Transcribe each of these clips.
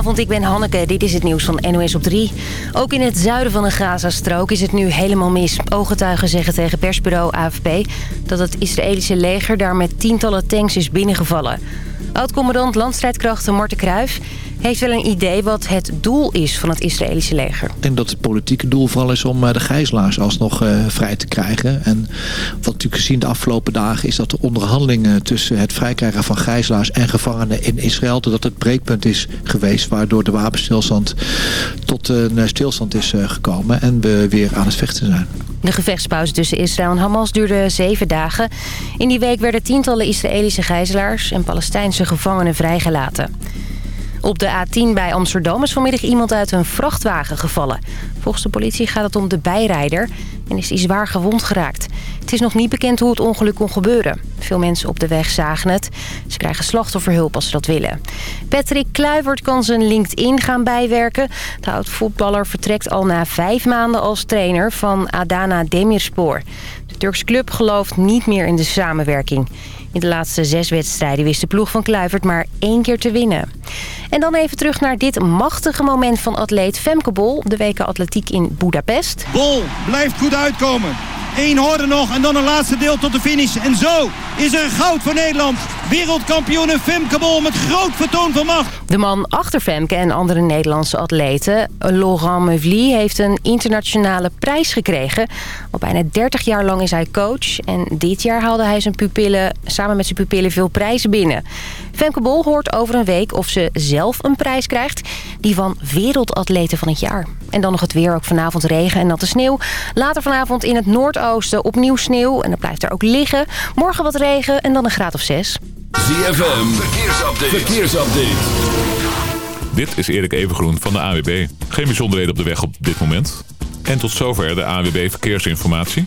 Goedenavond, ik ben Hanneke. Dit is het nieuws van NOS op 3. Ook in het zuiden van de Gazastrook is het nu helemaal mis. Ooggetuigen zeggen tegen persbureau AFP... dat het Israëlische leger daar met tientallen tanks is binnengevallen. Oud-commandant landstrijdkrachten Marten Kruijf heeft wel een idee wat het doel is van het Israëlische leger. Ik denk dat het politieke doel vooral is om eh, de gijzelaars alsnog uh, vrij te krijgen. En wat we natuurlijk gezien de afgelopen dagen is dat de onderhandelingen tussen het vrijkrijgen van gijzelaars en gevangenen in Israël, dat het breekpunt is geweest waardoor de wapenstilstand tot een stilstand is gekomen en we weer aan het vechten zijn. De gevechtspauze tussen Israël en Hamas duurde zeven dagen. In die week werden tientallen Israëlische gijzelaars en Palestijnse gevangenen vrijgelaten. Op de A10 bij Amsterdam is vanmiddag iemand uit een vrachtwagen gevallen. Volgens de politie gaat het om de bijrijder en is hij zwaar gewond geraakt. Het is nog niet bekend hoe het ongeluk kon gebeuren. Veel mensen op de weg zagen het. Ze krijgen slachtofferhulp als ze dat willen. Patrick Kluivert kan zijn LinkedIn gaan bijwerken. De oud-voetballer vertrekt al na vijf maanden als trainer van Adana Demirspor. De Turkse club gelooft niet meer in de samenwerking. In de laatste zes wedstrijden wist de ploeg van Kluivert maar één keer te winnen. En dan even terug naar dit machtige moment van atleet Femke Bol... de weken atletiek in Budapest. Bol blijft goed uitkomen. Eén hoorde nog en dan een laatste deel tot de finish. En zo is er goud voor Nederland. Wereldkampioene Femke Bol met groot vertoon van macht. De man achter Femke en andere Nederlandse atleten, Laurent Mevlie... heeft een internationale prijs gekregen. Al bijna 30 jaar lang is hij coach. En dit jaar haalde hij zijn pupillen, samen met zijn pupillen veel prijzen binnen. Femke Bol hoort over een week of ze zelf een prijs krijgt. Die van wereldatleten van het jaar. En dan nog het weer, ook vanavond regen en natte sneeuw. Later vanavond in het noordoosten opnieuw sneeuw. En dan blijft er ook liggen. Morgen wat regen en dan een graad of 6. ZFM, verkeersupdate. verkeersupdate. Dit is Erik Evengroen van de AWB. Geen bijzonderheden op de weg op dit moment. En tot zover de AWB Verkeersinformatie.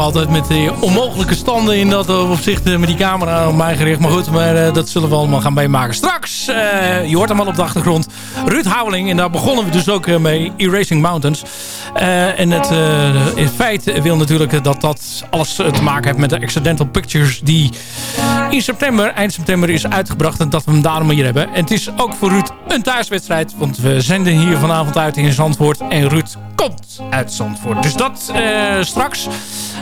Altijd met die onmogelijke standen in dat opzicht met die camera op mij gericht. Maar goed, maar, dat zullen we allemaal gaan meemaken. Straks, je hoort hem al op de achtergrond, Ruud Houweling. En daar begonnen we dus ook mee, Erasing Mountains. en het in feite wil natuurlijk dat dat alles te maken heeft met de Accidental Pictures die in september, eind september is uitgebracht. En dat we hem daarom hier hebben. En het is ook voor Ruud een thuiswedstrijd. Want we zenden hier vanavond uit in Zandvoort. En Ruud komt uit Zandvoort. Dus dat straks.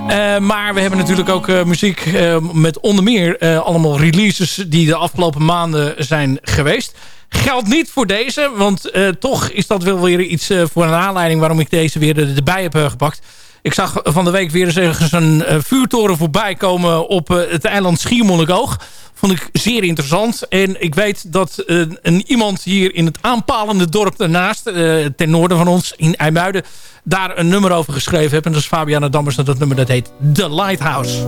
Uh, maar we hebben natuurlijk ook uh, muziek met onder meer allemaal releases die de afgelopen maanden zijn geweest. Geldt niet voor deze, want toch is dat wel weer iets voor een aanleiding waarom ik deze weer erbij heb gepakt. Ik zag van de week weer eens een vuurtoren voorbij komen op het eiland Schiermonnikoog. Vond ik zeer interessant. En ik weet dat uh, een, iemand hier in het aanpalende dorp daarnaast... Uh, ten noorden van ons, in IJmuiden... daar een nummer over geschreven heeft. En dat is Fabiana Dammers. Dat nummer dat heet The Lighthouse.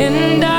and I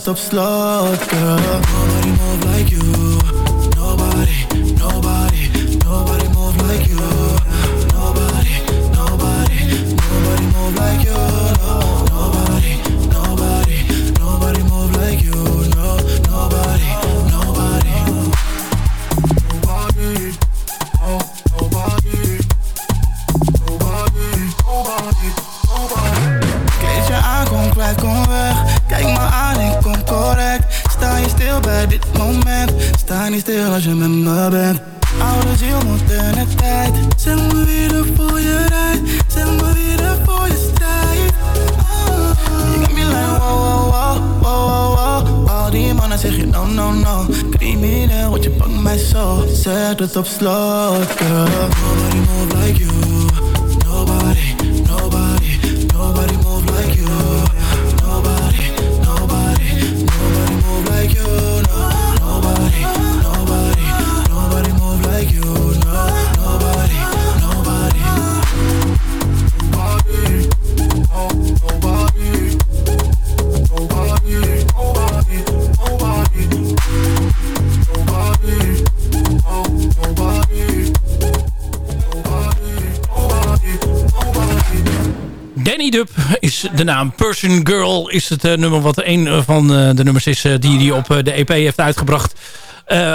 het op slot, girl. Meetup is de naam. Person Girl is het eh, nummer wat een eh, van eh, de nummers is die hij op de EP heeft uitgebracht.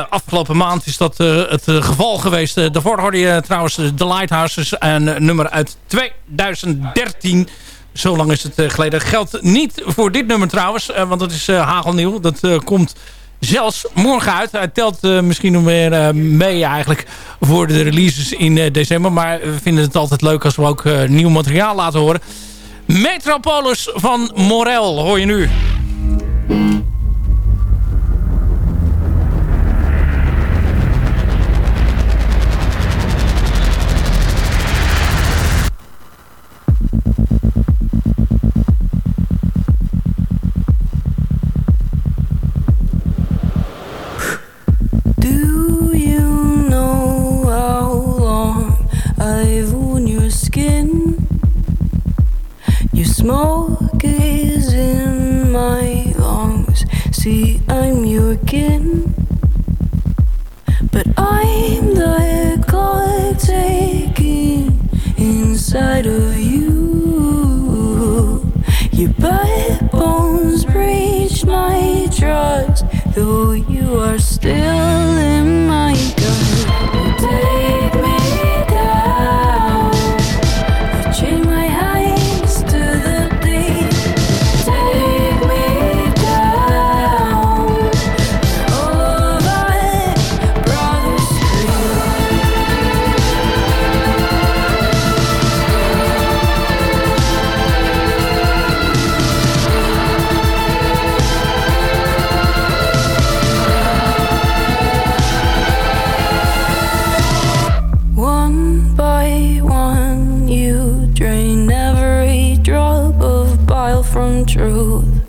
afgelopen maand is dat het geval geweest. daarvoor hoorde je trouwens The Lighthouses, een nummer uit 2013. Zo lang is het geleden. Geldt niet voor dit nummer trouwens, want dat is hagelnieuw. Dat komt zelfs morgen uit. Hij telt misschien nog meer mee eigenlijk voor de releases in december. Maar we vinden het altijd leuk als we ook nieuw materiaal laten horen. Metropolis van Morel hoor je nu. Smoke is in my lungs. See, I'm your kin, But I'm the clock taking inside of you. Your butt bones breach my trust, though you are still in my gut. truth.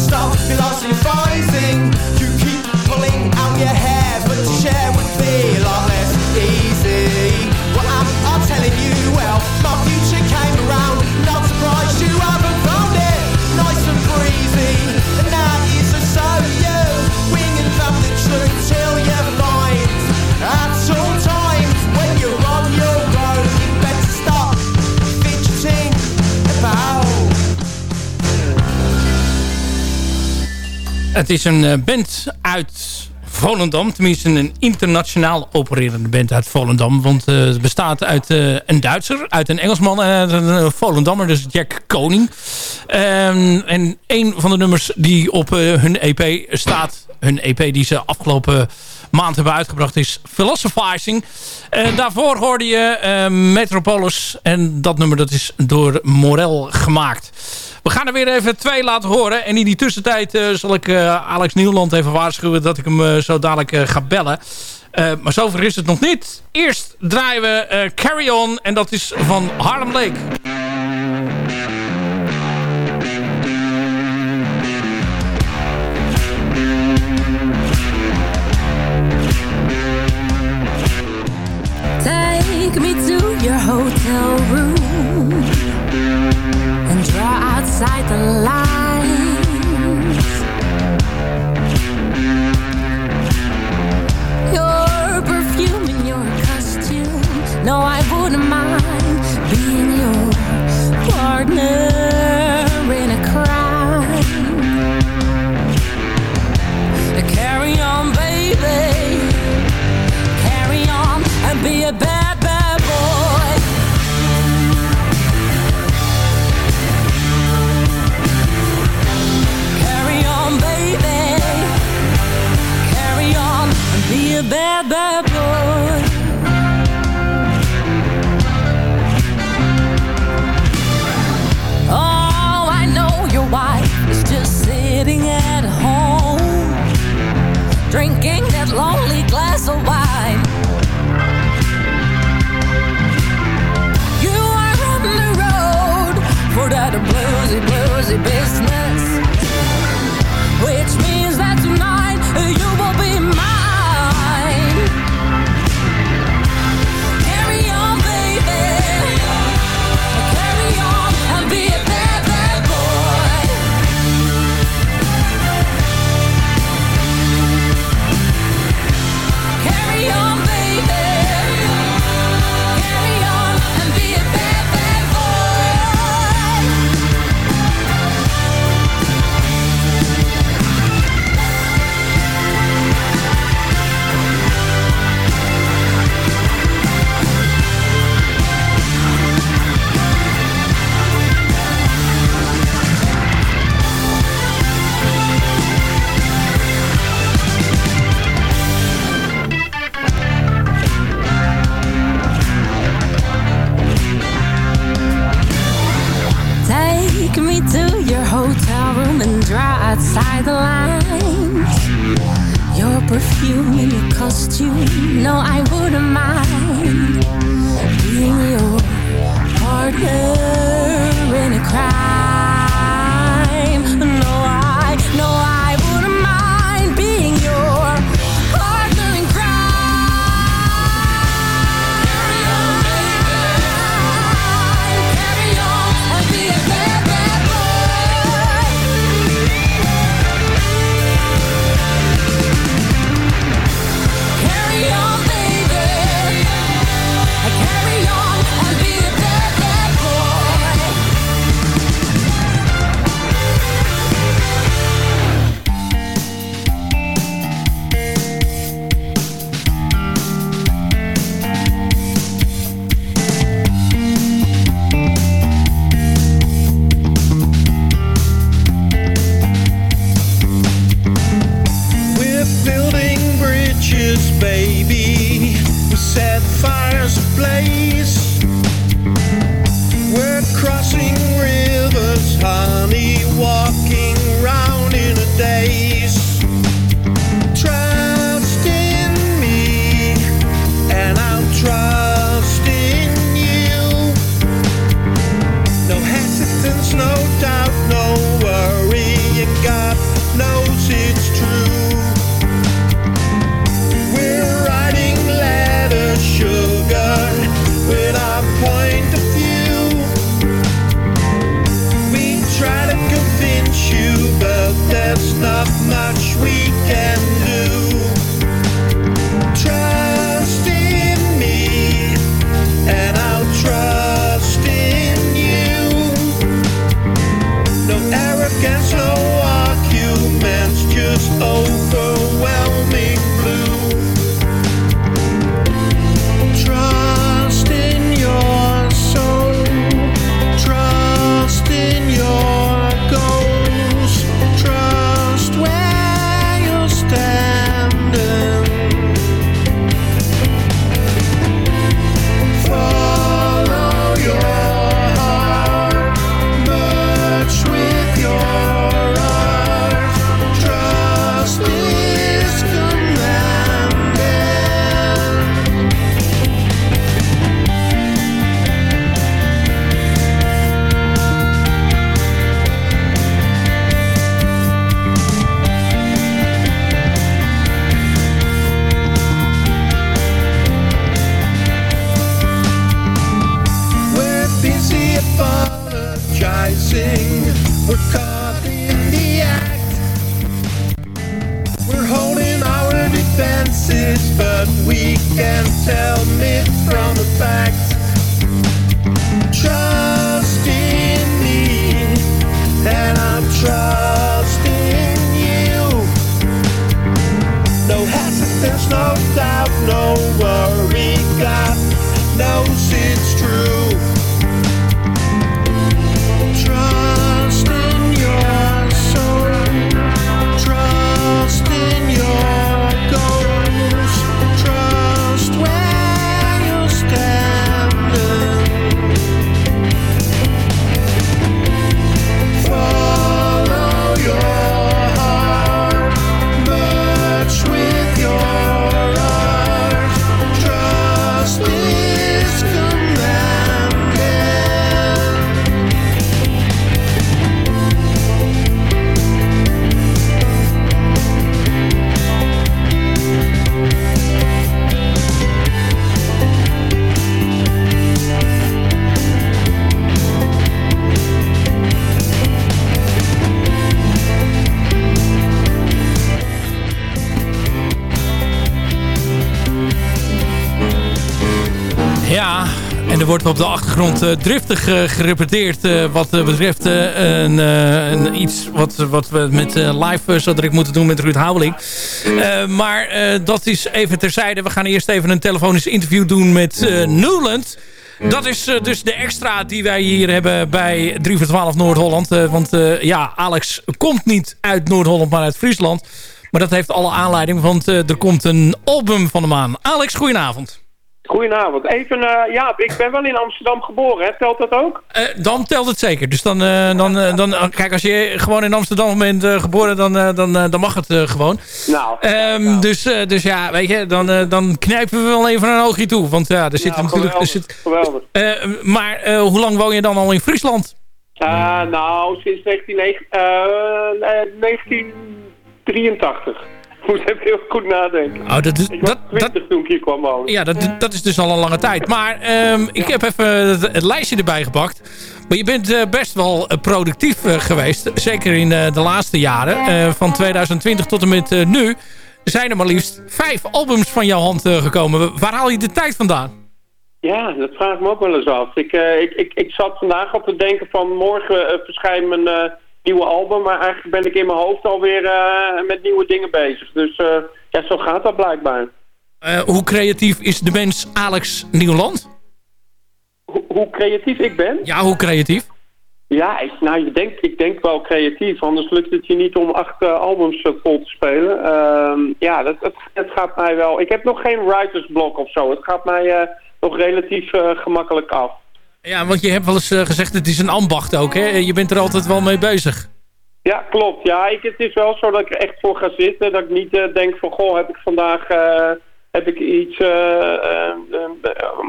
stop, you lost Het is een eh, band uit Volendam. Tenminste een internationaal opererende band uit Volendam. Want eh, het bestaat uit eh, een Duitser, uit een Engelsman en een Volendammer. Dus Jack Koning. Ehm, en een van de nummers die op hun EP staat... hun EP die ze afgelopen maand hebben uitgebracht is Philosophizing. En daarvoor hoorde je eh, Metropolis en dat nummer dat is door Morel gemaakt. We gaan er weer even twee laten horen. En in die tussentijd eh, zal ik Alex Nieuwland even waarschuwen dat ik hem zo dadelijk ga bellen. maar zover is het nog niet. Eerst draaien we Carry On en dat is van Harlem Lake. hotel room and draw outside the line. wordt op de achtergrond eh, driftig eh, gerepeteerd. Eh, wat betreft een, een, iets wat, wat we met live zo direct moeten doen met Ruud Houweling. maar dat is even terzijde. We gaan eerst even een telefonisch interview doen met Newland. Dat is dus de extra die wij hier hebben bij 3 voor 12 Noord-Holland. want ja, Alex komt niet uit Noord-Holland, maar uit Friesland. Maar dat heeft alle aanleiding, want er komt een album van hem aan. Alex, goedenavond. Goedenavond. Even, eh, ja, ik ben wel in Amsterdam geboren, hè? Telt dat ook? Eh, dan telt het zeker. Dus dan, eh, dan, dan kijk, als je gewoon in Amsterdam bent geboren, dan, dan, dan mag het gewoon. Nou, Ehm, dus, dus ja, weet je, dan, dan knijpen we wel even een oogje toe. Want ja, er zit natuurlijk... Er geweldig, zit, geweldig. Maar hoe lang woon je dan al in Friesland? Nou, sinds 19, eh, eh, 1983. Moet even heel goed nadenken. Oh, dat, is- ik dat, 20 toen ik hier kwam wonen. Ja, dat, dat is dus al een lange tijd. Maar ehm, ik heb even het, het lijstje erbij gepakt. Maar je bent eh, best wel eh, productief eh, geweest. Zeker in eh, de laatste jaren. Eh, van 2020 tot en met eh, nu. Zijn er maar liefst vijf albums van jouw hand eh, gekomen. Waar haal je de tijd vandaan? Ja, dat vraag ik me ook wel eens af. Ik, eh, ik, ik, ik zat vandaag op te denken van morgen verschijnt mijn eh, nieuwe album. Maar eigenlijk ben ik in mijn hoofd alweer eh met nieuwe dingen bezig. Dus eh, ja, zo gaat dat blijkbaar. Eh, hoe creatief is de mens Alex Nieuwland? Hoe, hoe creatief ik ben? Ja, hoe creatief? Ja, ik, nou, ik, denk, ik denk wel creatief. Anders lukt het je niet om acht albums vol te spelen. Ehm, ja, dat, het, het gaat mij wel... Ik heb nog geen writersblok of zo. Het gaat mij nog relatief gemakkelijk af. Ja, want je hebt wel eens eh, gezegd, het is een ambacht ook. Hè? Je bent er altijd wel mee bezig. Ja, klopt. Ja, ik, het is wel zo dat ik er echt voor ga zitten. Dat ik niet eh, denk van, goh, heb ik vandaag eh, heb ik iets...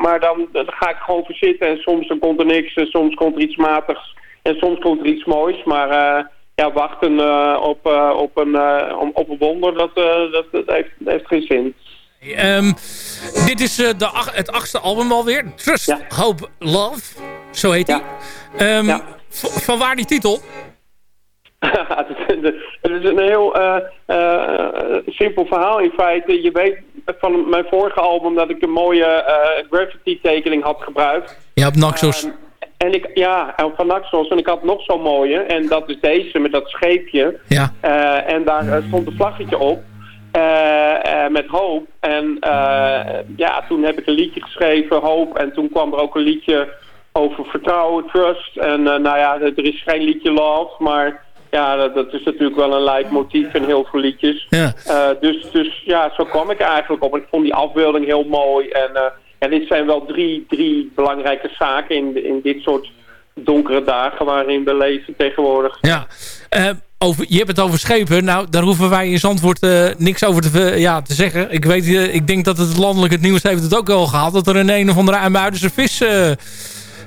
maar dan, ga ik gewoon voor zitten. En soms komt er niks. En soms komt er iets matigs. En soms komt er iets moois. Maar ja, wachten op, op, een, op een wonder, dat, dat, dat heeft, dat heeft geen zin. Ehm, dit is eh, de ach- het achtste album alweer. Trust, Hope, Love. Zo heet hij. Ehm, Van waar die titel? het is een heel eh, eh, simpel verhaal in feite. Je weet van mijn vorige album dat ik een mooie eh, graffiti tekening had gebruikt. Ja, op Naxos. Ehm, en ik, ja, van Naxos. En ik had nog zo'n mooie. En dat is deze met dat scheepje. Ja. En daar stond een vlaggetje op. eh, eh, met hoop. En eh, ja, toen heb ik een liedje geschreven, hoop. En toen kwam er ook een liedje over vertrouwen, trust. En nou ja, er is geen liedje love, maar ja, dat, dat is natuurlijk wel een leidmotief in heel veel liedjes. Ja. Dus, dus ja, zo kwam ik eigenlijk op. Ik vond die afbeelding heel mooi. En, en dit zijn wel drie, drie belangrijke zaken in, in dit soort donkere dagen waarin we leven tegenwoordig. Ja. Over, je hebt het over schepen. Nou, daar hoeven wij in Zandvoort eh, niks over te, ja, te zeggen. Ik, weet, eh, ik denk dat het landelijk het nieuws heeft het ook wel gehaald. Dat er een een of andere IJmuidense vis, eh,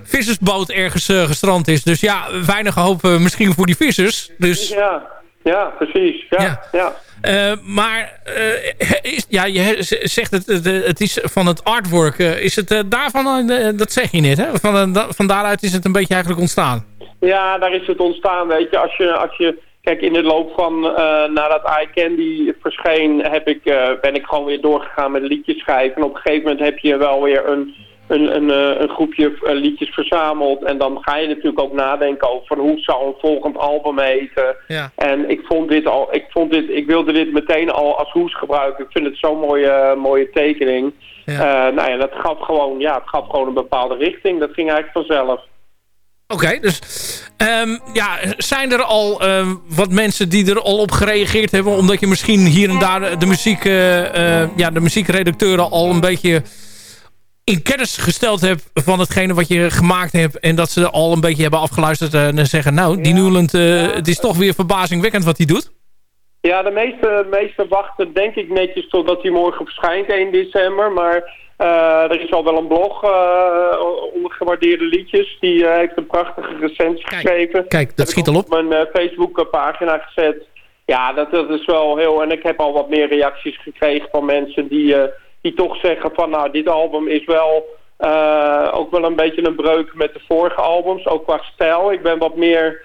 vissersboot ergens gestrand is. Dus ja, weinig hoop misschien voor die vissers. Dus, Ja, ja precies. Ja, ja. Maar is, ja, je zegt het, het, is van het artwork. is het daarvan, dat zeg je net, hè? Van, van daaruit is het een beetje eigenlijk ontstaan. Ja, daar is het ontstaan, weet je. Als je, als je kijk, in de loop van eh, nadat Eye Candy verscheen, heb ik, eh, ben ik gewoon weer doorgegaan met liedjes schrijven. En op een gegeven moment heb je wel weer een, een, een, eh, een groepje liedjes verzameld. En dan ga je natuurlijk ook nadenken over hoe zou een volgend album heten. Ja. En ik vond dit al, ik vond dit, ik wilde dit meteen al als hoes gebruiken. Ik vind het zo'n mooie, mooie tekening. Ja. Nou ja, dat gaf gewoon, ja, het gaf gewoon een bepaalde richting. Dat ging eigenlijk vanzelf. Oké, dus ehm, ja, zijn er al ehm, wat mensen die er al op gereageerd hebben... omdat je misschien hier en daar de, muziek, eh, eh, ja, de muziekredacteuren al een beetje in kennis gesteld hebt... van hetgene wat je gemaakt hebt... en dat ze al een beetje hebben afgeluisterd en zeggen... nou, die Newland, eh, het is toch weer verbazingwekkend wat hij doet. Ja, de meeste, meeste wachten denk ik netjes totdat hij morgen verschijnt, 1 december. Maar eh, er is al wel een blog eh onder gewaardeerde liedjes. Die eh, heeft een prachtige recensie geschreven. Kijk, dat schiet al op. Op mijn Facebook pagina gezet. Ja, dat, dat is wel heel... En ik heb al wat meer reacties gekregen van mensen die, eh, die toch zeggen van... Nou, dit album is wel eh, ook wel een beetje een breuk met de vorige albums. Ook qua stijl. Ik ben wat meer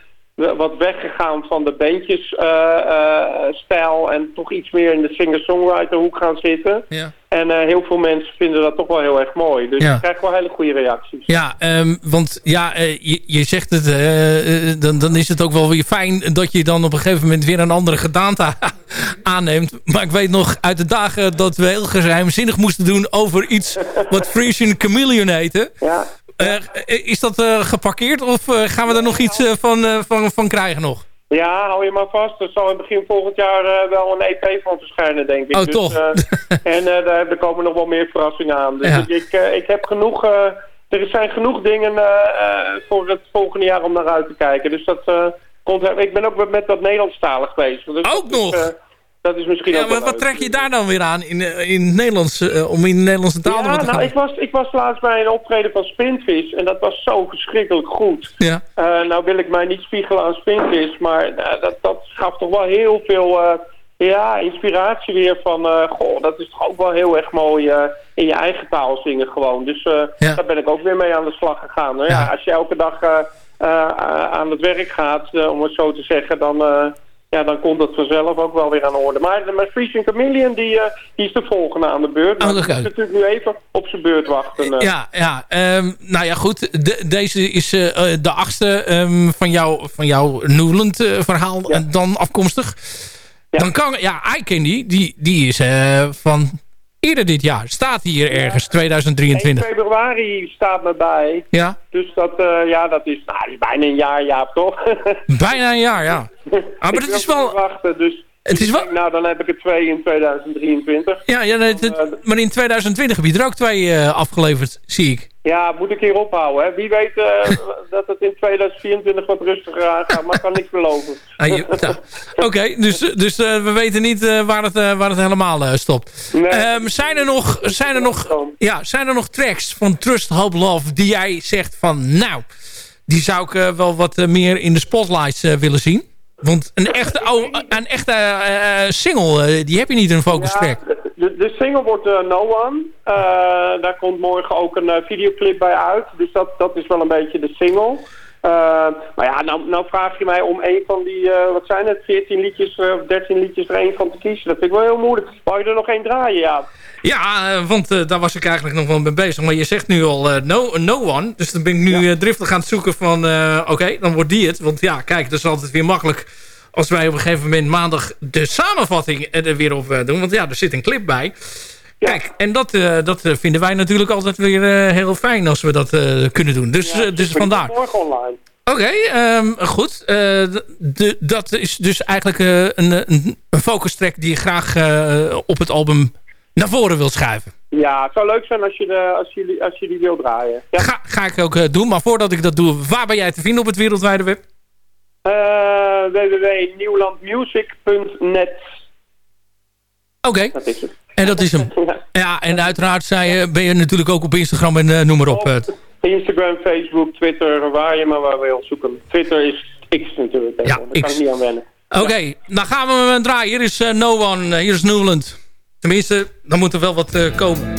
wat weggegaan van de bandjes eh, eh, stijl en toch iets meer in de singer-songwriter hoek gaan zitten. Ja. En eh, heel veel mensen vinden dat toch wel heel erg mooi. Dus Ja. ik krijg wel hele goede reacties. Ja, ehm, want ja, je, je zegt het, dan, dan is het ook wel weer fijn dat je dan op een gegeven moment weer een andere gedaante aanneemt. Maar ik weet nog uit de dagen dat we heel geheimzinnig moesten doen over iets wat Frisian Chameleon heette. Ja. Eh, is dat eh, geparkeerd of eh, gaan we er nog iets eh, van, eh, van, van krijgen nog? Ja, hou je maar vast. Er zal in begin volgend jaar eh, wel een EP van verschijnen, denk ik. Oh, Dus, toch? eh, en eh, daar, er komen nog wel meer verrassingen aan. Dus Ja. ik, ik, eh, ik heb genoeg... eh, er zijn genoeg dingen eh, eh, voor het volgende jaar om naar uit te kijken. Dus dat eh, komt... Ik ben ook met, met dat Nederlandstalig bezig. Dus Ook nog? eh, dat is misschien Ja, ook maar wat trek je daar dan weer aan in, eh, in het Nederlands, eh, om in de Nederlandse taal Ja, te gaan? nou, ik was, ik was laatst bij een optreden van Spinvis en dat was zo verschrikkelijk goed. Ja. Eh, nou wil ik mij niet spiegelen aan Spinvis, maar dat, dat gaf toch wel heel veel ja, inspiratie weer van... goh, dat is toch ook wel heel erg mooi in je eigen taal zingen gewoon. Dus daar ben ik ook weer mee aan de slag gegaan. Nou, ja, als je elke dag aan het werk gaat, om het zo te zeggen, dan... ja, dan komt dat vanzelf ook wel weer aan de orde. Maar met Freezing Chameleon, die, eh, die is de volgende aan de beurt. Maar Oh, oké. moet natuurlijk nu even op zijn beurt wachten. eh. Ja, ja ehm, nou ja, goed. De- deze is eh, de achtste ehm, van, jou, van jouw Newland verhaal eh, dan afkomstig. Dan kan, ja, ken die. Die, die is van eerder dit jaar. Staat hier ergens, 1 2023. februari staat me bij. Ja, Dus dat, eh, ja, dat is, nou, dat is bijna een jaar, Jaap, toch? bijna een jaar, ja. Ah, maar het is wel... Wachten, dus Het is nou, dan heb ik er twee in 2023. Ja, ja nee, het- maar in 2020 heb je er ook twee eh, afgeleverd, zie ik. Ja, moet ik hier ophouden, hè. Wie weet eh, dat het in 2024 wat rustiger aangaat, maar ik kan niks beloven. Ah, nou, Oké, dus, dus eh, we weten niet eh, waar, het, eh, waar het helemaal eh, stopt. Ehm, zijn, er nog, zijn, er nog, ja, zijn er nog tracks van Trust, Hope, Love die jij zegt van... Nou, die zou ik eh, wel wat eh, meer in de spotlights eh, willen zien? Want een echte, oh, een echte eh, eh, single, eh, die heb je niet in een focus track. De, de single wordt No One. Daar komt morgen ook een videoclip bij uit. Dus dat, dat is wel een beetje de single. Eh, maar ja, nou, nou vraag je mij om een van die, eh, wat zijn het, 14 liedjes eh, of 13 liedjes er één van te kiezen. Dat vind ik wel heel moeilijk. Wou je er nog één draaien, ja? Ja, eh, want daar was ik eigenlijk nog wel mee bezig. Maar je zegt nu al no, no one. Dus dan ben ik nu eh, driftig aan het zoeken van... Oké, dan wordt die het. Want ja, kijk, dat is altijd weer makkelijk... als wij op een gegeven moment maandag de samenvatting er weer op doen. Want ja, er zit een clip bij. Kijk, en dat, eh, dat eh, vinden wij natuurlijk altijd weer eh, heel fijn... als we dat kunnen doen. Dus, eh, dus vandaar. Morgen online. Oké, ehm, goed. De, dat is dus eigenlijk een, een, focus track die je graag op het album naar voren wilt schuiven. Ja, het zou leuk zijn als je, de, als je, als je die wil draaien. Ja. Ga, ga ik ook doen. Maar voordat ik dat doe, waar ben jij te vinden op het wereldwijde web? Eh, www.nieuwlandmusic.net Oké. Dat is het. En dat is hem. Ja, en uiteraard zei je, ben je natuurlijk ook op Instagram en eh, noem maar op. eh. Instagram, Facebook, Twitter, waar je maar waar wil zoeken. Twitter is X natuurlijk. Ja, Daar kan ik niet aan wennen. Oké, dan gaan we hem draaien. Hier is eh, No One, hier is Newland. Tenminste, dan moet er wel wat komen.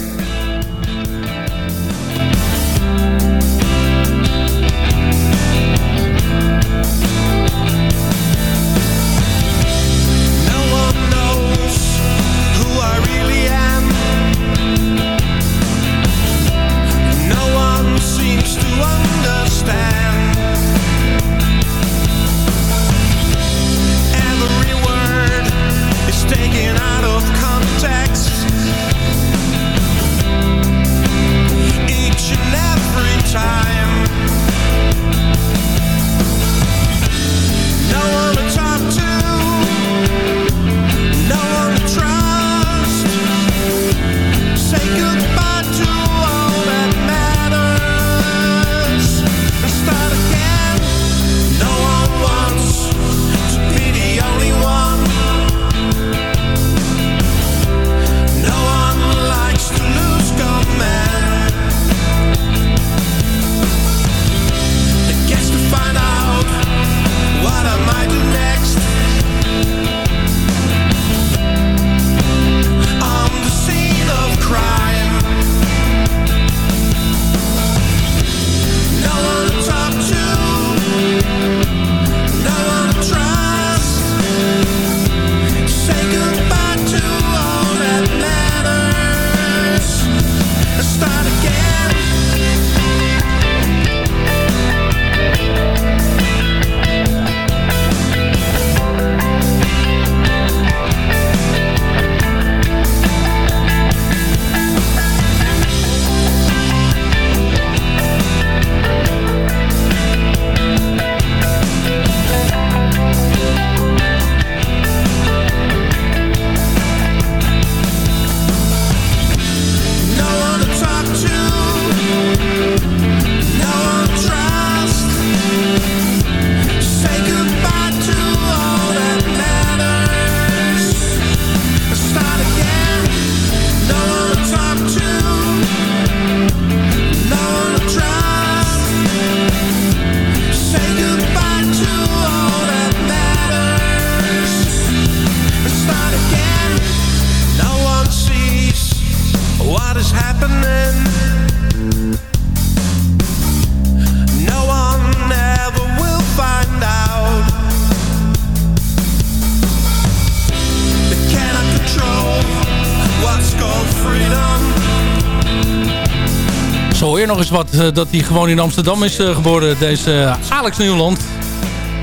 Wat eh, dat hij gewoon in Amsterdam is eh, geboren. Deze eh, Alex Nieuwland.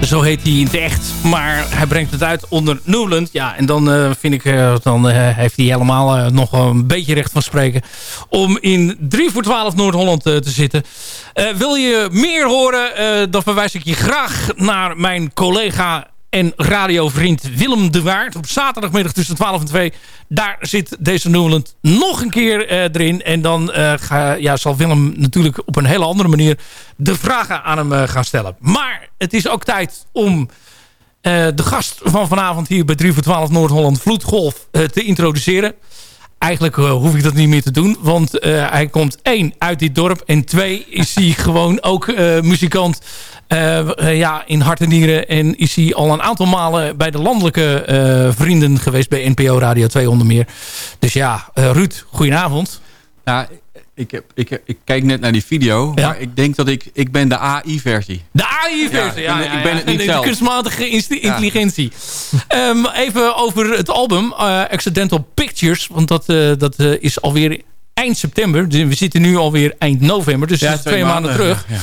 Zo heet hij in het echt. Maar hij brengt het uit onder Newland. Ja, en dan vind ik, dan heeft hij helemaal nog een beetje recht van spreken. Om in 3 voor 12 Noord-Holland te zitten. Wil je meer horen, dan verwijs ik je graag naar mijn collega en radiovriend Willem de Waard. Op zaterdagmiddag tussen 12 en 2. Daar zit deze Newland nog een keer eh, erin. En dan eh, ga, ja, zal Willem natuurlijk op een hele andere manier de vragen aan hem eh, gaan stellen. Maar het is ook tijd om de gast van vanavond hier bij 3 voor 12 Noord-Holland Vloedgolf te introduceren. Eigenlijk eh, hoef ik dat niet meer te doen. Want eh, hij komt één uit dit dorp. En twee is hij gewoon ook eh, muzikant ja, in hart en nieren. En is hij al een aantal malen bij de landelijke vrienden geweest. Bij NPO Radio 2 onder meer. Dus ja, Ruud, goedenavond. Ja, ik, heb, ik, ik kijk net naar die video. Maar ik denk dat ik... Ik ben de AI-versie. De AI-versie, ja, ja, ik ben ja. het niet de, zelf. kunstmatige inst- intelligentie. Ehm, even over het album eh, Accidental Pictures. Want dat, eh, dat eh, is alweer eind september. Dus we zitten nu alweer eind november. Dus Ja, twee, twee maanden, terug. ja,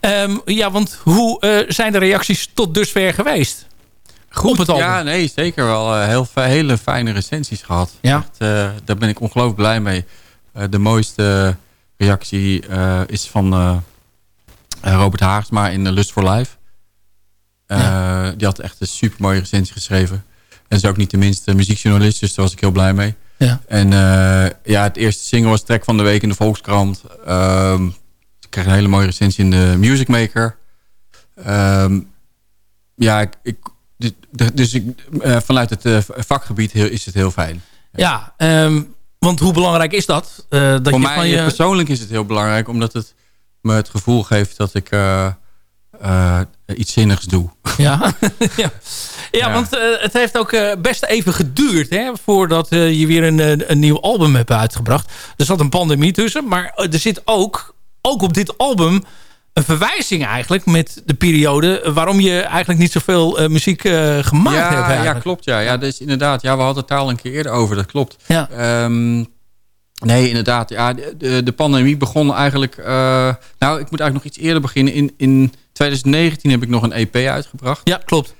Ehm, ja, want hoe zijn de reacties tot dusver geweest? Album? Ja, nee, zeker wel. heel, hele fijne recensies gehad. Ja. Echt, daar ben ik ongelooflijk blij mee. Eh, de mooiste reactie eh, is van eh, Robert Haagsma in Lust for Life. Die had echt een super mooie recensie geschreven. En is ook niet de minste muziekjournalist, dus daar was ik heel blij mee. Ja. En ja, het eerste single was Trek van de Week in de Volkskrant. Ehm, ik kreeg een hele mooie recensie in de Music Maker. Ehm, ja, ik, ik, dus- ik, vanuit het vakgebied heel, is het heel fijn. Ja, ehm, want hoe belangrijk is dat? Eh, dat Voor je mij van je... persoonlijk is het heel belangrijk, omdat het me het gevoel geeft dat ik eh, eh, iets zinnigs doe. Ja, ja. ja, want eh, het heeft ook best even geduurd hè, voordat je weer een, een nieuw album hebt uitgebracht. Er zat een pandemie tussen, maar er zit ook, ook op dit album een verwijzing eigenlijk met de periode waarom je eigenlijk niet zoveel eh, muziek eh, gemaakt hebt. ja, ja, eigenlijk. klopt. Ja. Ja, dus inderdaad. Ja, we hadden het daar al een keer eerder over. Dat klopt. Ja. Ehm, nee, inderdaad. Ja, de, de, de pandemie begon eigenlijk... eh, nou, ik moet eigenlijk nog iets eerder beginnen. In, in 2019 heb ik nog een EP uitgebracht. Ja, klopt.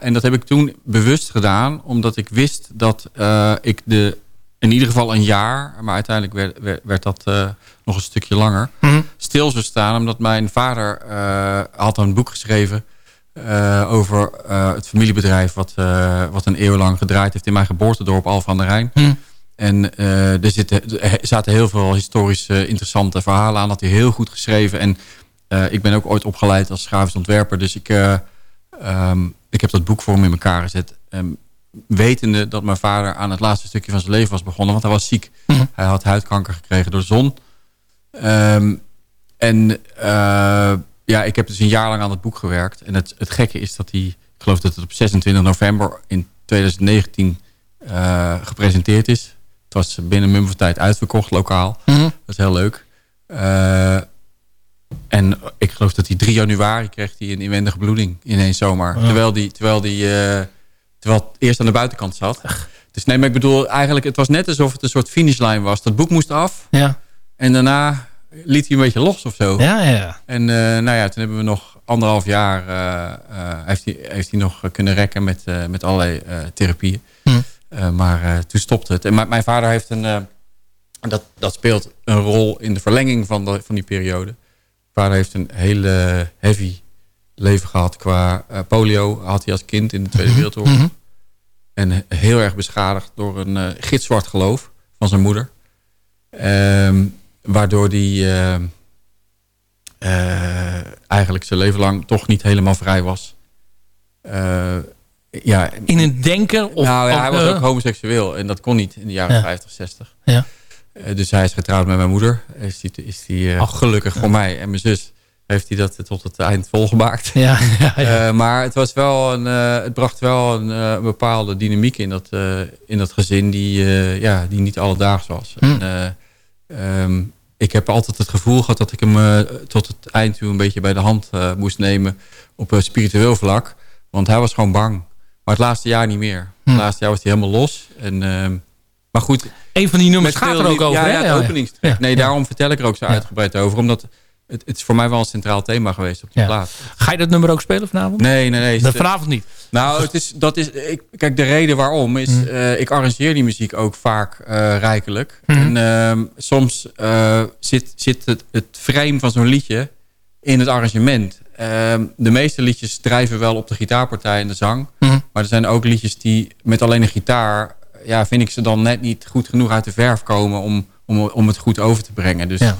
En dat heb ik toen bewust gedaan. Omdat ik wist dat ik de... In ieder geval een jaar, maar uiteindelijk werd, werd, werd dat nog een stukje langer. Mhm. Stil zou staan, omdat mijn vader eh, had een boek geschreven eh, over eh, het familiebedrijf wat, wat een eeuw lang gedraaid heeft in mijn geboortedorp Alphen aan de Rijn. Hm. En er, zitten, er zaten heel veel historische interessante verhalen aan. Dat hij heel goed geschreven. En ik ben ook ooit opgeleid als grafisch ontwerper. Dus ik, eh, ehm, ik heb dat boek voor hem in elkaar gezet. Ehm, wetende dat mijn vader aan het laatste stukje van zijn leven was begonnen. Want hij was ziek. Hij had huidkanker gekregen door de zon. Ehm, en eh, ja, ik heb dus een jaar lang aan het boek gewerkt. En het, het gekke is dat hij, ik geloof dat het op 26 november in 2019 eh, gepresenteerd is. Het was binnen een mum van tijd uitverkocht, lokaal. Mhm. Dat is heel leuk. Eh, en ik geloof dat hij 3 januari kreeg hij een inwendige bloeding ineens zomaar. Ja. Terwijl die, terwijl die terwijl het eerst aan de buitenkant zat. Dus nee, maar ik bedoel eigenlijk, het was net alsof het een soort finishline was. Dat boek moest af. Ja. En daarna liet hij een beetje los of zo. Ja, ja. En eh, nou ja, toen hebben we nog anderhalf jaar eh, eh, heeft, hij, heeft hij nog kunnen rekken met, met allerlei therapieën. Hm. Maar toen stopte het. En mijn- vader heeft een, dat, dat speelt een rol in de verlenging van, de, van die periode. Mijn vader heeft een hele heavy leven gehad qua polio. Had hij als kind in de Tweede Wereldoorlog. Mhm. En heel erg beschadigd door een eh gitzwart geloof van zijn moeder. Ehm, waardoor die ehm, eh, eigenlijk zijn leven lang toch niet helemaal vrij was. Eh, ja, In het denken? Of, nou ja, hij was eh, ook homoseksueel en dat kon niet in de jaren Ja. 50, 60. Ja. Eh, dus hij is getrouwd met mijn moeder. Is die, is die, eh, gelukkig voor mij en mijn zus heeft hij dat tot het eind volgemaakt. Ja, ja, ja. Eh, maar het, was wel een, eh, het bracht wel een eh, bepaalde dynamiek in dat, eh, in dat gezin die, eh, ja, die niet alledaags was. En, eh, ehm, ik heb altijd het gevoel gehad dat ik hem eh, tot het eind toe een beetje bij de hand eh, moest nemen op een spiritueel vlak. Want hij was gewoon bang. Maar het laatste jaar niet meer. Hm. Het laatste jaar was hij helemaal los. En ehm, Maar goed. Een van die nummers gaat er ook over, Ja, hè? openingstrek. Ja, Nee, daarom vertel ik er ook zo uitgebreid over. Omdat het, het is voor mij wel een centraal thema geweest op die Ja. plaat. Ga je dat nummer ook spelen vanavond? Nee, nee, nee. Dat vanavond niet. Nou, het is, dat is, ik, kijk, de reden waarom is... Mm. eh, ik arrangeer die muziek ook vaak eh, rijkelijk. Mhm. En ehm, soms eh, zit, zit het, het frame van zo'n liedje in het arrangement. Ehm, de meeste liedjes drijven wel op de gitaarpartij en de zang. Mhm. Maar er zijn ook liedjes die met alleen een gitaar... Ja, vind ik ze dan net niet goed genoeg uit de verf komen... om, om, om het goed over te brengen. Dus Ja.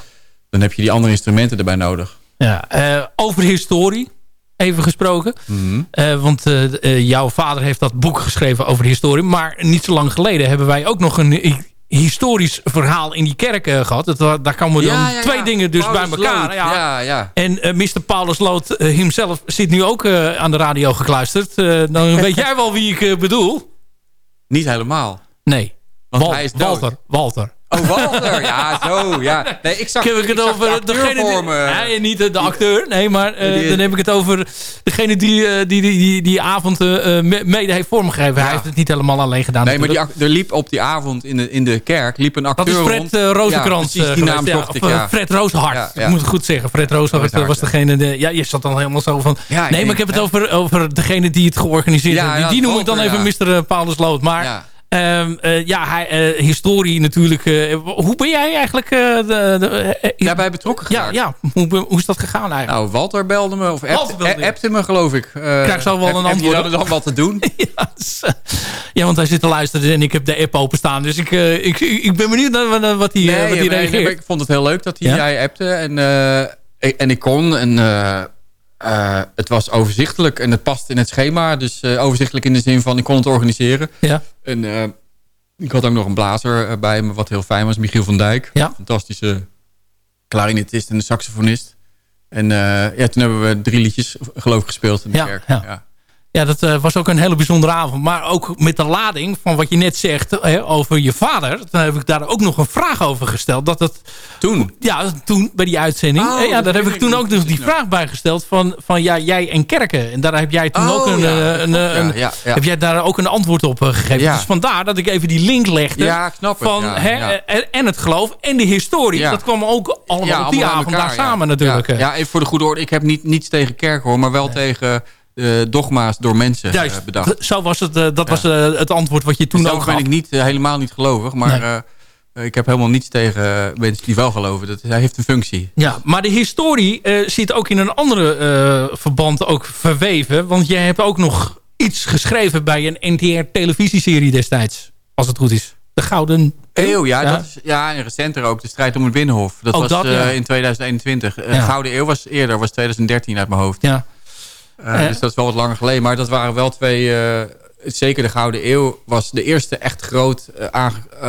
Dan heb je die andere instrumenten erbij nodig. Ja, eh, over historie, even gesproken. Mhm. Eh, want eh, jouw vader heeft dat boek geschreven over de historie. Maar niet zo lang geleden hebben wij ook nog een hi- historisch verhaal in die kerk eh, gehad. Dat, daar komen dan Ja, ja, twee ja. dingen dus Paulus bij elkaar. Ja. Ja. En Mr. Paulus Lood himself zit nu ook aan de radio gekluisterd. Dan weet jij wel wie ik bedoel. Niet helemaal. Nee. Want Wal- hij is dood. Walter. Walter. Oh, Walter. Ja, zo. Ja. Nee, ik zag, heb ik het over de degene die. Nee, niet de, de acteur, nee, maar eh, dan heb ik het over degene die eh, die, die, die, die avond eh, eh, me- mede heeft vormgegeven. Hij heeft het niet helemaal alleen gedaan. Nee, maar die, er liep op die avond in de, in de kerk liep een dat acteur is Fred eh, Rozenkrans. Ja, eh, die naam zocht ik, eh, ja. Fred Rozenhart. Ja. Ik moet het goed zeggen. Fred Rozenhart eh, was degene... De, ja, je zat dan helemaal zo van... Nee, maar ik heb het over, over degene die het georganiseerd heeft. Die, noem ik dan even. Mr. Paulus Lood. Maar... Ja. ehm, eh, ja, hij, eh, historie natuurlijk. eh, hoe ben jij eigenlijk de, de, Daarbij betrokken ja, geraakt. ja. Hoe, be- hoe is dat gegaan eigenlijk? Nou, Walter belde me, of appte, belde je. appte me geloof ik. Krijg zo wel een antwoord. je dan, wat te doen? ja, dus, ja, want hij zit te luisteren en ik heb de app openstaan. Dus ik, ik, ik ben benieuwd naar wat- hij, wat hij nee, nee, reageert. ik vond het heel leuk dat hij Ja? jij appte. En, ik- en ik kon. En eh, het was overzichtelijk. En het past in het schema. Dus eh, overzichtelijk in de zin van ik kon het organiseren. Ja. En eh, ik had ook nog een blazer bij me. Wat heel fijn was. Michiel van Dijk. Ja. Fantastische klarinetist en saxofonist. En ja, toen hebben we drie liedjes geloof ik gespeeld in de Ja, kerk. ja. Ja. Ja, dat eh, was ook een hele bijzondere avond. Maar ook met de lading van wat je net zegt hè, over je vader. Dan heb ik daar ook nog een vraag over gesteld. Dat het, Toen? Ja, toen bij die uitzending. Oh, Eh, ja, dat daar heb ik toen ook nog die vraag bij gesteld. Van, van ja, jij en kerken. En daar heb jij toen Oh, ook een, ja, eh, dat een, eh, een- ja, ja. Heb jij daar ook een antwoord op eh, gegeven. Dus vandaar dat ik even die link legde. Ja, het, Van, hè, eh, En het geloof en de historie. Dat kwam ook allemaal op die allemaal avond elkaar, daar samen natuurlijk. Ja, eh. ja, even voor de goede orde. Ik heb niet, niets tegen kerk hoor, maar wel tegen eh, dogma's door mensen eh, Juist, bedacht. zo was het. eh, dat Ja. was eh, het antwoord wat je toen Zelf ook ben ik niet, eh, helemaal niet gelovig, maar Nee. eh, ik heb helemaal niets tegen eh, mensen die wel geloven. Dat, hij heeft een functie. Ja, maar de historie eh, zit ook in een andere eh, verband ook verweven. Want jij hebt ook nog iets geschreven bij een NTR-televisieserie destijds. Als het goed is. De Gouden Eeuw, ja, Dat is, ja, en recenter ook de strijd om het Binnenhof. Dat Ook was dat, eh, ja. in 2021. Eh, Ja. Gouden Eeuw was eerder, was 2013 uit mijn hoofd. Ja. Eh, Eh. dus dat is wel wat langer geleden. Maar dat waren wel twee... eh, zeker de Gouden Eeuw was de eerste echt groot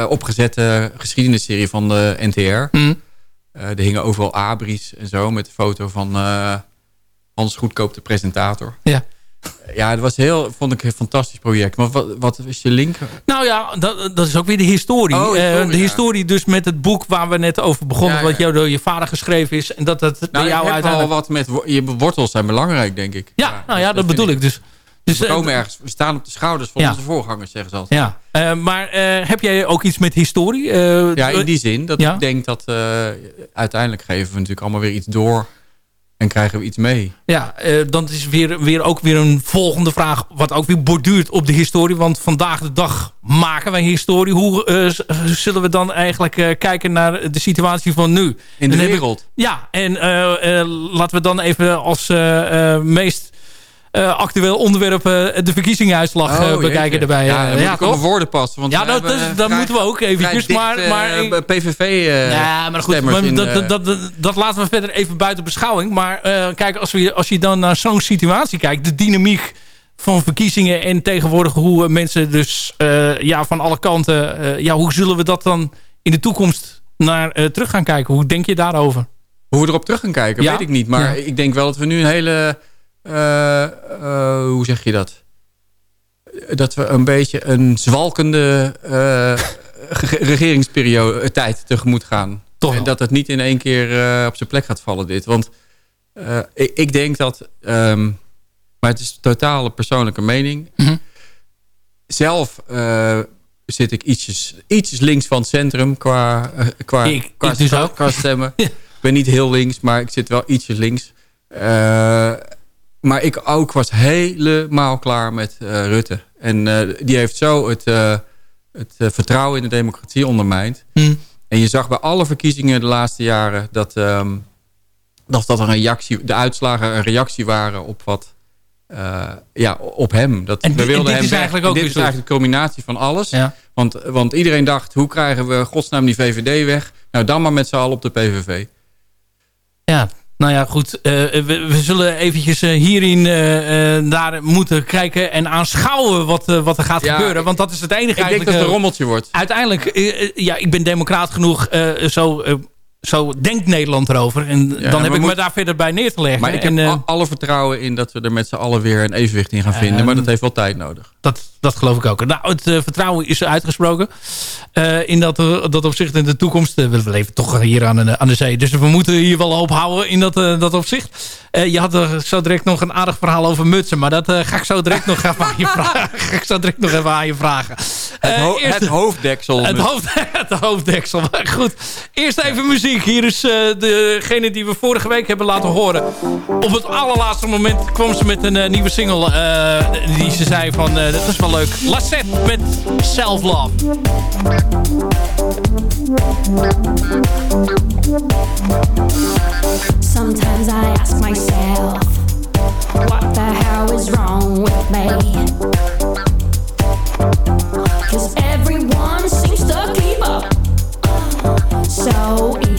opgezette geschiedenisserie van de NTR. Eh, er hingen overal abris en zo met de foto van Hans Goedkoop, de presentator. Ja. Ja, dat was heel, vond ik een fantastisch project. Maar wat, wat is je link? Nou ja, dat, dat is ook weer de historie. Oh, Eh, de ja. historie dus met het boek waar we net over begonnen. Ja, ja. Wat jou door je vader geschreven is. En dat bij Nou, jou hebt wel uiteindelijk... wat met... Je wortels zijn belangrijk, denk ik. Ja, nou ja, dat, bedoel ik dus. dus we eh, komen ergens. We staan op de schouders van onze voorgangers, zeggen ze altijd. Ja, eh, maar eh, heb jij ook iets met historie? Eh, Ja, in die zin dat ik denk dat eh, uiteindelijk geven we natuurlijk allemaal weer iets door en krijgen we iets mee. Ja, eh, dan is weer, weer ook weer een volgende vraag... wat ook weer borduurt op de historie. Want vandaag de dag maken wij historie. Hoe eh, zullen we dan eigenlijk eh, kijken naar de situatie van nu? In de ik- wereld. ja, en laten we dan even als meest eh, actueel onderwerp... eh, de verkiezingsuitslag Oh, bekijken. Ja, eh, moet ik op toch? mijn woorden passen. Want Ja, we dat, dat, moeten we ook eventjes. vrij Maar, maar, PVV ja, maar goed, stemmers maar in, dat, dat, dat, laten we verder even buiten beschouwing. Maar kijk, als, we, als je dan naar zo'n situatie kijkt... de dynamiek van verkiezingen en tegenwoordig hoe mensen dus ja, van alle kanten... ja, hoe zullen we dat dan in de toekomst naar terug gaan kijken? Hoe denk je daarover? Hoe we erop terug gaan kijken, Ja. weet ik niet. Maar Ja. ik denk wel dat we nu een hele... eh, eh, hoe zeg je dat? Dat we een beetje een zwalkende eh, ge- regeringsperiode tijd tegemoet gaan. Toch En dat het niet in één keer op zijn plek gaat vallen, dit. Want ik, ik denk dat... ehm, maar het is een totale persoonlijke mening. Mhm. Zelf zit ik ietsjes, ietsjes links van het centrum qua, qua, Ik- qua, ik dus qua- ook. qua stemmen. Ik ben niet heel links, maar ik zit wel ietsjes links. Eh, maar ik ook was helemaal klaar met eh, Rutte. En eh, die heeft zo het, eh, het vertrouwen in de democratie ondermijnd. Hmm. En je zag bij alle verkiezingen de laatste jaren... dat, ehm, dat, dat een reactie, de uitslagen een reactie waren op wat... ja, op hem. Dat, En we wilden en dit hem is weg. eigenlijk En ook dit weer is zo. eigenlijk de culminatie van alles. Ja. Want, want iedereen dacht, hoe krijgen we godsnaam die VVD weg? Nou, dan maar met z'n allen op de PVV. Ja, nou ja, goed. eh, we, we zullen eventjes eh, hierin eh, eh, daar moeten kijken en aanschouwen wat, wat er gaat Ja, gebeuren. Want dat is het enige Ik denk eigenlijk, dat het een rommeltje wordt. Uiteindelijk, ja, ik ben democraat genoeg. zo, zo denkt Nederland erover. En dan heb ik me daar verder bij neer te leggen. Maar ik heb en, eh, alle vertrouwen in dat we er met z'n allen weer een evenwicht in gaan vinden. Ehm, maar dat heeft wel tijd nodig. Dat, dat geloof ik ook. Nou, het eh, vertrouwen is uitgesproken. eh, in dat, dat opzicht in de toekomst. we leven toch hier aan de, aan de zee. Dus we moeten hier wel hoop houden in dat, dat opzicht. Je had er zo direct nog een aardig verhaal over mutsen. Maar dat ga ik zo direct nog even aan je vragen. ga ik zo direct nog even aan je vragen. Het, ho- eerst- het hoofddeksel. het, hoofd, het hoofddeksel. Goed, eerst even muziek. Hier is eh, degene die we vorige week hebben laten horen. Op het allerlaatste moment kwam ze met een eh, nieuwe single. eh, die ze zei van, dat is wel leuk. Lassette met Self Love. Sometimes I ask myself, what the hell is wrong with me? Cause everyone seems to keep up so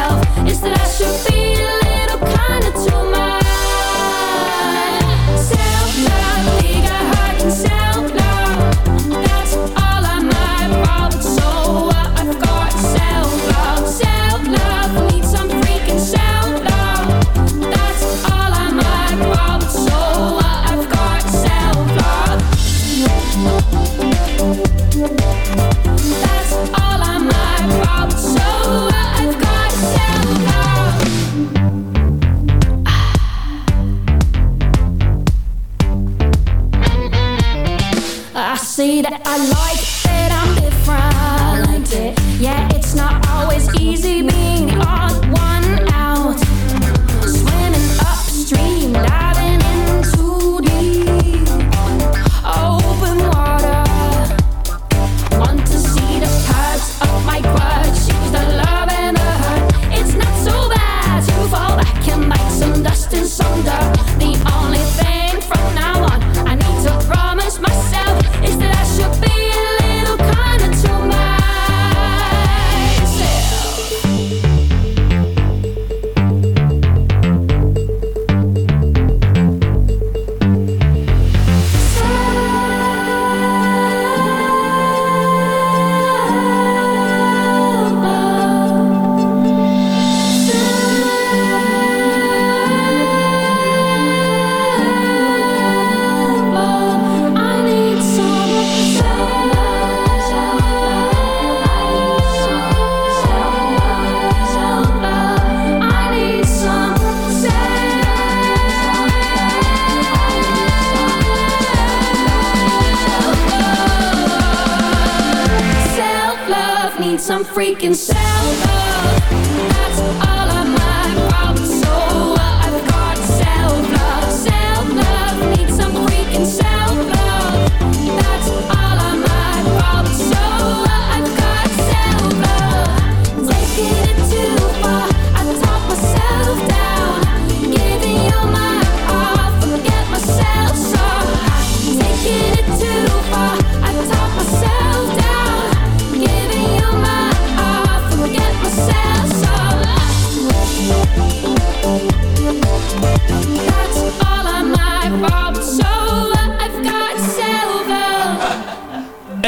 myself is that I should be See that I like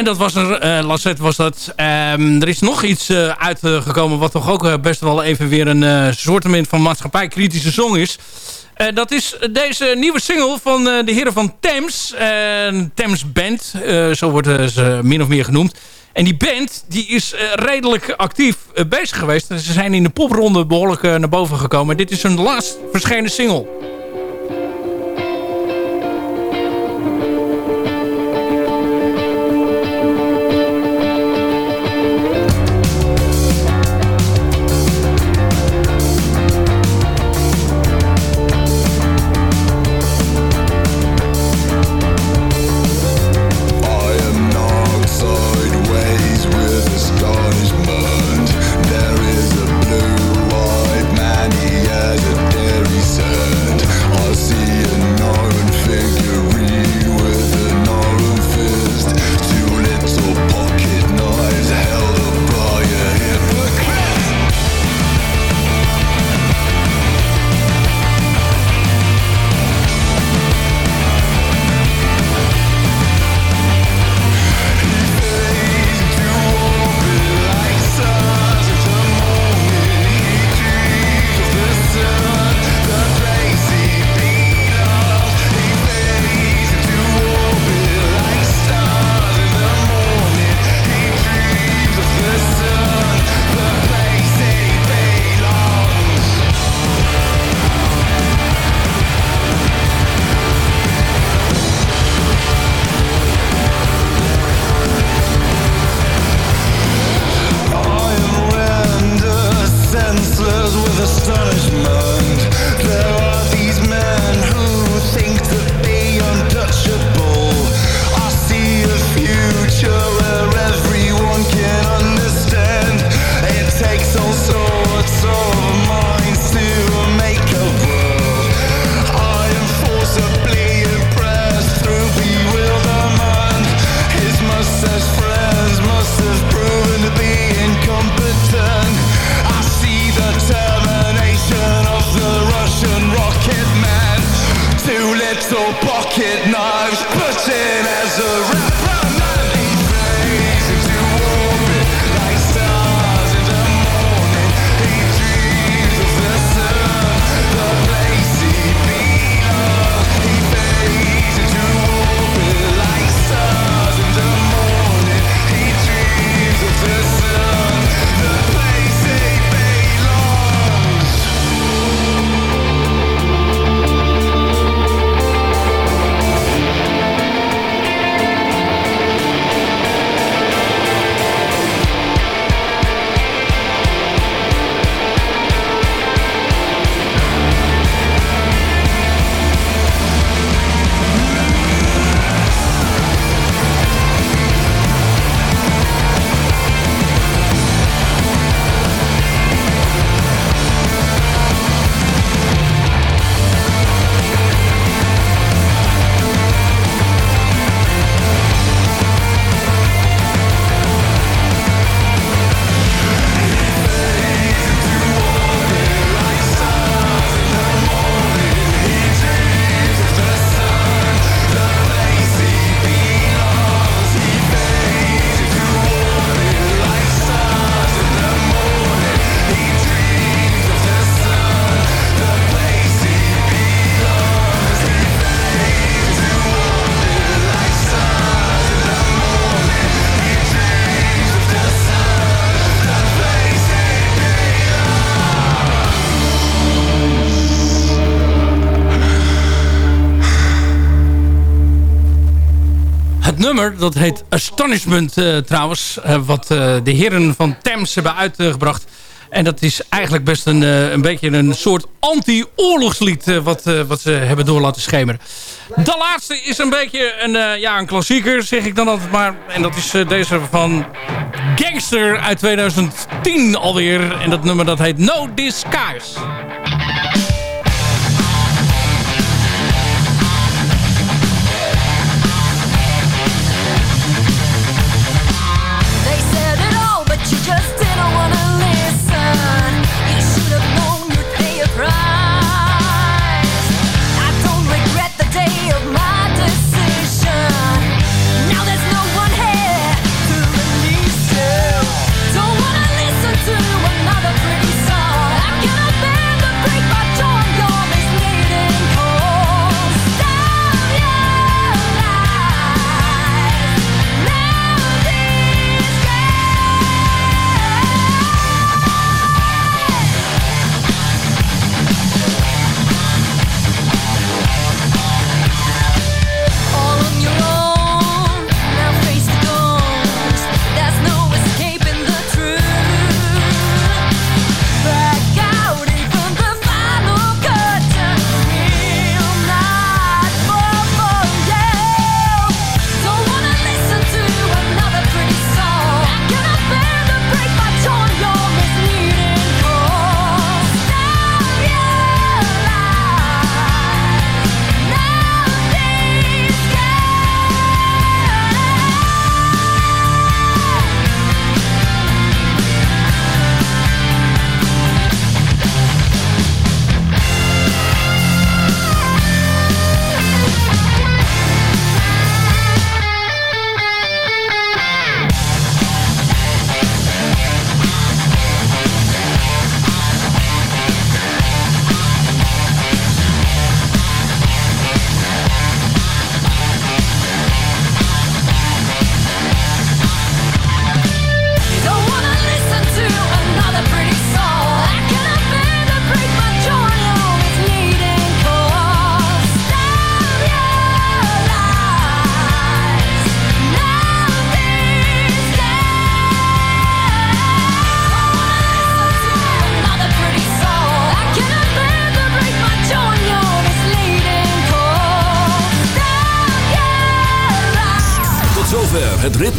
En dat was er, uh, was dat. Um, er is nog iets uh, uitgekomen wat toch ook uh, best wel even weer een uh, soortement van maatschappijkritische song is. dat is deze nieuwe single van de heren van Thames. Thames Band, zo worden ze min of meer genoemd. En die band die is redelijk actief bezig geweest. Ze zijn in de popronde behoorlijk naar boven gekomen. Dit is hun laatst verschenen single. Dat heet Astonishment uh, trouwens. Uh, wat uh, de heren van Thames hebben uitgebracht. En dat is eigenlijk best een, een beetje een soort anti-oorlogslied wat, wat ze hebben door laten schemeren. De laatste is een beetje een, ja, een klassieker, zeg ik dan altijd maar. En dat is deze van Gangster uit 2010 alweer. En dat nummer dat heet No Disguise.